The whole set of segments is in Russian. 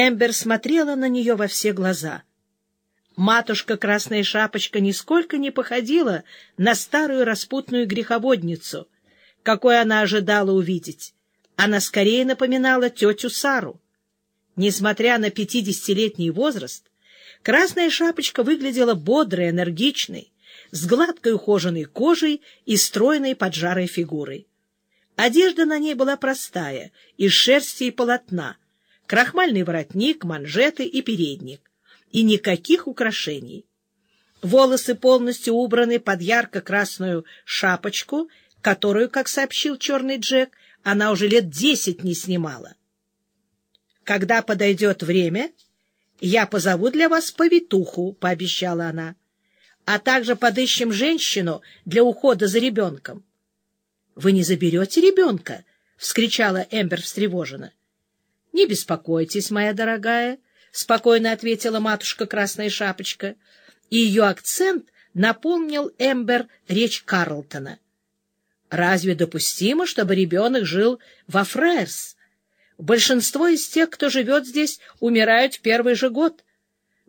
Эмбер смотрела на нее во все глаза. Матушка Красная Шапочка нисколько не походила на старую распутную греховодницу, какой она ожидала увидеть. Она скорее напоминала тетю Сару. Несмотря на пятидесятилетний возраст, Красная Шапочка выглядела бодрой, энергичной, с гладкой ухоженной кожей и стройной поджарой фигурой. Одежда на ней была простая, из шерсти и полотна, крахмальный воротник, манжеты и передник, и никаких украшений. Волосы полностью убраны под ярко-красную шапочку, которую, как сообщил черный Джек, она уже лет десять не снимала. «Когда подойдет время, я позову для вас повитуху», — пообещала она, «а также подыщем женщину для ухода за ребенком. Вы не заберете ребенка? — вскричала Эмбер встревоженно. — Не беспокойтесь, моя дорогая, — спокойно ответила матушка Красная Шапочка, и ее акцент наполнил Эмбер речь Карлтона. — Разве допустимо, чтобы ребенок жил во Фраерс? Большинство из тех, кто живет здесь, умирают в первый же год.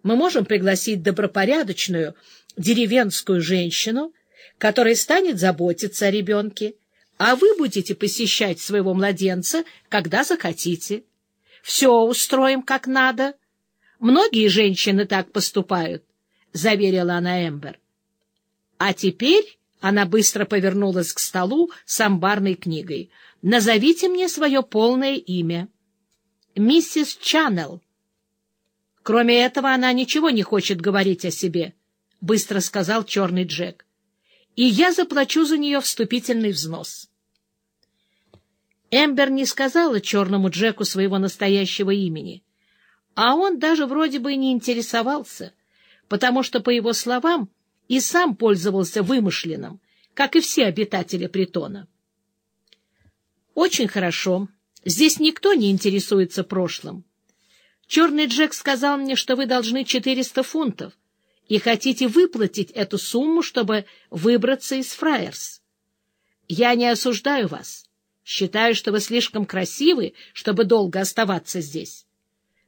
Мы можем пригласить добропорядочную деревенскую женщину, которая станет заботиться о ребенке, а вы будете посещать своего младенца, когда захотите. Все устроим как надо. Многие женщины так поступают, — заверила она Эмбер. А теперь она быстро повернулась к столу с амбарной книгой. «Назовите мне свое полное имя». «Миссис Чаннелл». «Кроме этого, она ничего не хочет говорить о себе», — быстро сказал черный Джек. «И я заплачу за нее вступительный взнос». Эмбер не сказала черному Джеку своего настоящего имени, а он даже вроде бы не интересовался, потому что, по его словам, и сам пользовался вымышленным, как и все обитатели притона. «Очень хорошо. Здесь никто не интересуется прошлым. Черный Джек сказал мне, что вы должны 400 фунтов и хотите выплатить эту сумму, чтобы выбраться из Фраерс. Я не осуждаю вас». Считаю, что вы слишком красивы, чтобы долго оставаться здесь.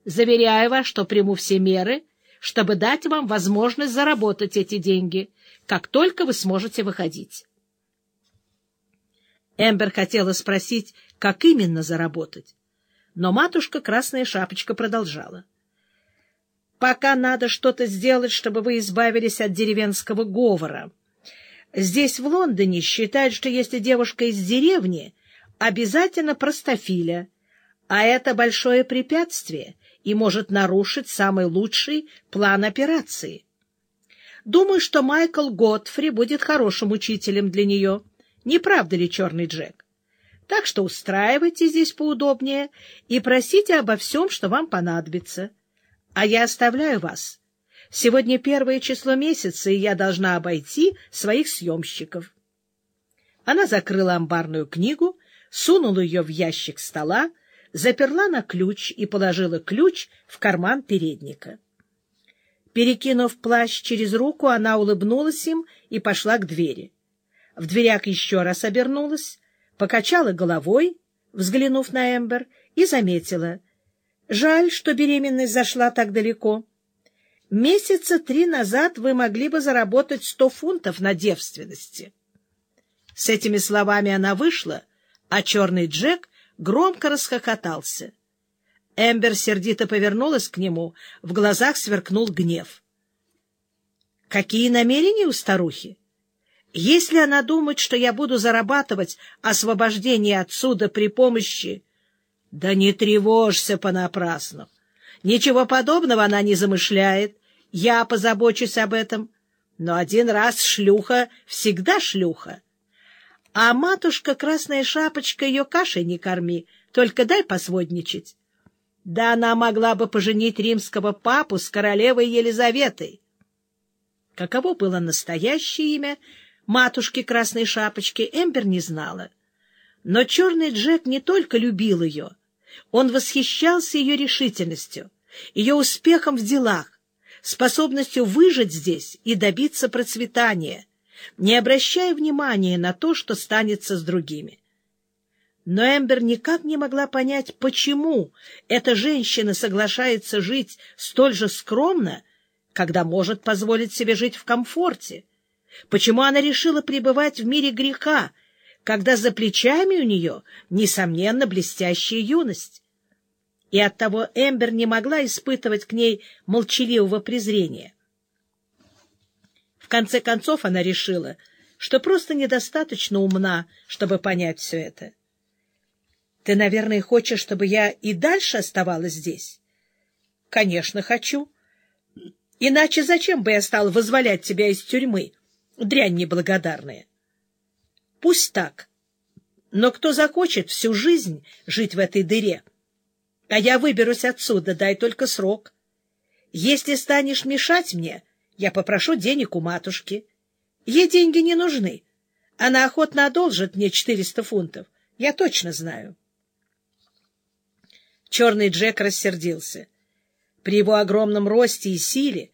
Заверяю вас, что приму все меры, чтобы дать вам возможность заработать эти деньги, как только вы сможете выходить. Эмбер хотела спросить, как именно заработать, но матушка Красная Шапочка продолжала. «Пока надо что-то сделать, чтобы вы избавились от деревенского говора. Здесь, в Лондоне, считают, что если девушка из деревни обязательно простофиля, а это большое препятствие и может нарушить самый лучший план операции. Думаю, что Майкл Готфри будет хорошим учителем для нее. Не правда ли, Черный Джек? Так что устраивайте здесь поудобнее и просите обо всем, что вам понадобится. А я оставляю вас. Сегодня первое число месяца, и я должна обойти своих съемщиков. Она закрыла амбарную книгу сунула ее в ящик стола, заперла на ключ и положила ключ в карман передника. Перекинув плащ через руку, она улыбнулась им и пошла к двери. В дверях еще раз обернулась, покачала головой, взглянув на Эмбер, и заметила. «Жаль, что беременность зашла так далеко. Месяца три назад вы могли бы заработать сто фунтов на девственности». С этими словами она вышла, а черный Джек громко расхохотался. Эмбер сердито повернулась к нему, в глазах сверкнул гнев. «Какие намерения у старухи? Если она думает, что я буду зарабатывать освобождение отсюда при помощи...» «Да не тревожься понапрасну. Ничего подобного она не замышляет. Я позабочусь об этом. Но один раз шлюха всегда шлюха. А матушка Красная Шапочка ее кашей не корми, только дай посводничать. Да она могла бы поженить римского папу с королевой Елизаветой. Каково было настоящее имя матушки Красной Шапочки, Эмбер не знала. Но черный Джек не только любил ее, он восхищался ее решительностью, ее успехом в делах, способностью выжить здесь и добиться процветания — не обращая внимания на то, что станется с другими. Но Эмбер никак не могла понять, почему эта женщина соглашается жить столь же скромно, когда может позволить себе жить в комфорте. Почему она решила пребывать в мире греха, когда за плечами у нее, несомненно, блестящая юность? И оттого Эмбер не могла испытывать к ней молчаливого презрения. Конце концов она решила, что просто недостаточно умна, чтобы понять все это. — Ты, наверное, хочешь, чтобы я и дальше оставалась здесь? — Конечно, хочу. Иначе зачем бы я стал вызволять тебя из тюрьмы, дрянь неблагодарная? — Пусть так. Но кто захочет всю жизнь жить в этой дыре? А я выберусь отсюда, дай только срок. Если станешь мешать мне, я попрошу денег у матушки. Ей деньги не нужны. Она охотно одолжит мне четыреста фунтов. Я точно знаю. Черный Джек рассердился. При его огромном росте и силе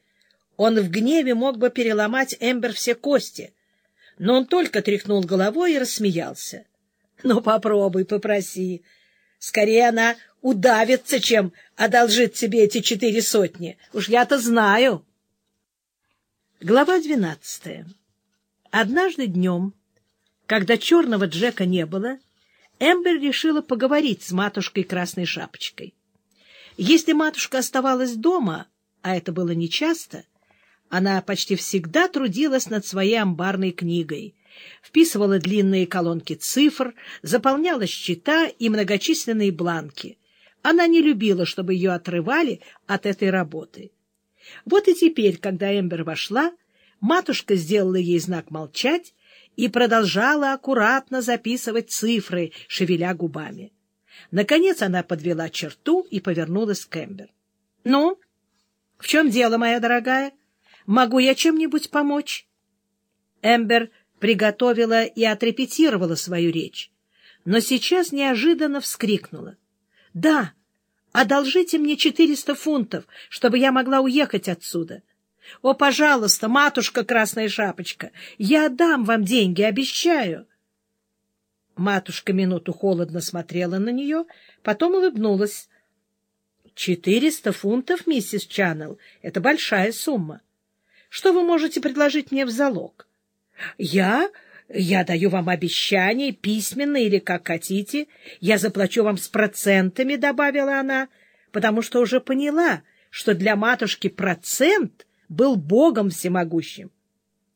он в гневе мог бы переломать Эмбер все кости, но он только тряхнул головой и рассмеялся. — Ну, попробуй, попроси. Скорее она удавится, чем одолжит тебе эти четыре сотни. Уж я-то знаю. Глава двенадцатая. Однажды днем, когда черного Джека не было, Эмбер решила поговорить с матушкой Красной Шапочкой. Если матушка оставалась дома, а это было нечасто, она почти всегда трудилась над своей амбарной книгой, вписывала длинные колонки цифр, заполняла счета и многочисленные бланки. Она не любила, чтобы ее отрывали от этой работы. Вот и теперь, когда Эмбер вошла, матушка сделала ей знак молчать и продолжала аккуратно записывать цифры, шевеля губами. Наконец она подвела черту и повернулась к Эмбер. — Ну, в чем дело, моя дорогая? Могу я чем-нибудь помочь? Эмбер приготовила и отрепетировала свою речь, но сейчас неожиданно вскрикнула. — Да, одолжите мне четыреста фунтов, чтобы я могла уехать отсюда. — О, пожалуйста, матушка Красная Шапочка, я отдам вам деньги, обещаю. Матушка минуту холодно смотрела на нее, потом улыбнулась. — Четыреста фунтов, миссис Чаннелл, — это большая сумма. Что вы можете предложить мне в залог? — Я... Я даю вам обещание, письменно или как хотите. Я заплачу вам с процентами, — добавила она, потому что уже поняла, что для матушки процент был Богом всемогущим.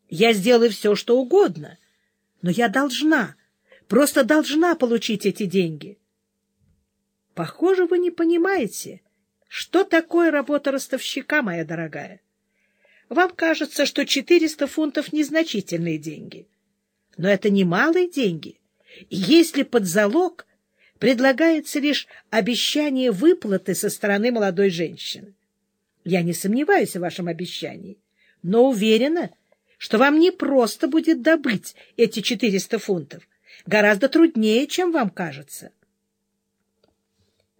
Я сделаю все, что угодно, но я должна, просто должна получить эти деньги. Похоже, вы не понимаете, что такое работа ростовщика, моя дорогая. Вам кажется, что 400 фунтов — незначительные деньги. Но это немалые деньги. Если под залог предлагается лишь обещание выплаты со стороны молодой женщины. Я не сомневаюсь в вашем обещании, но уверена, что вам не просто будет добыть эти 400 фунтов. Гораздо труднее, чем вам кажется.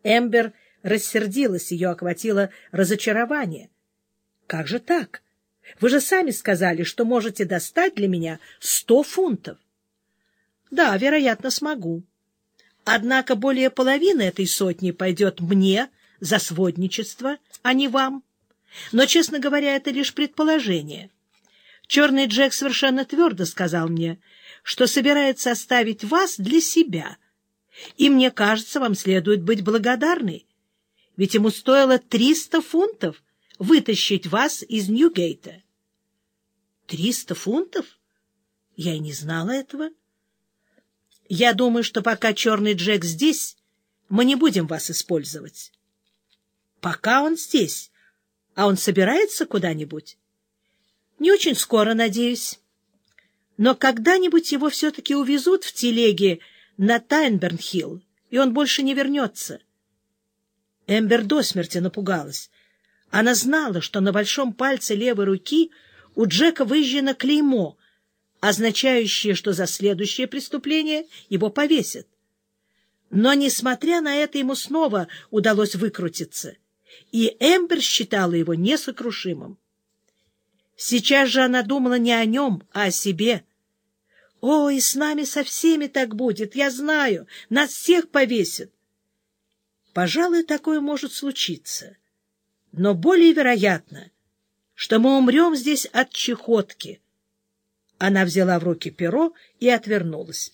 Эмбер рассердилась, ее охватило разочарование. — Как же так? Вы же сами сказали, что можете достать для меня сто фунтов. — Да, вероятно, смогу. Однако более половины этой сотни пойдет мне за сводничество, а не вам. — но, честно говоря, это лишь предположение. Черный Джек совершенно твердо сказал мне, что собирается оставить вас для себя. И мне кажется, вам следует быть благодарной, ведь ему стоило триста фунтов вытащить вас из Ньюгейта. Триста фунтов? Я и не знала этого. Я думаю, что пока Черный Джек здесь, мы не будем вас использовать. Пока он здесь, а он собирается куда-нибудь? Не очень скоро, надеюсь. Но когда-нибудь его все-таки увезут в телеге на Тайнбернхилл, и он больше не вернется. Эмбер до смерти напугалась. Она знала, что на большом пальце левой руки у Джека выжжено клеймо, означающее, что за следующее преступление его повесят. Но, несмотря на это, ему снова удалось выкрутиться и Эмбер считала его несокрушимым. Сейчас же она думала не о нем, а о себе. О, и с нами со всеми так будет, я знаю, нас всех повесят. Пожалуй, такое может случиться. Но более вероятно, что мы умрем здесь от чехотки. Она взяла в руки перо и отвернулась.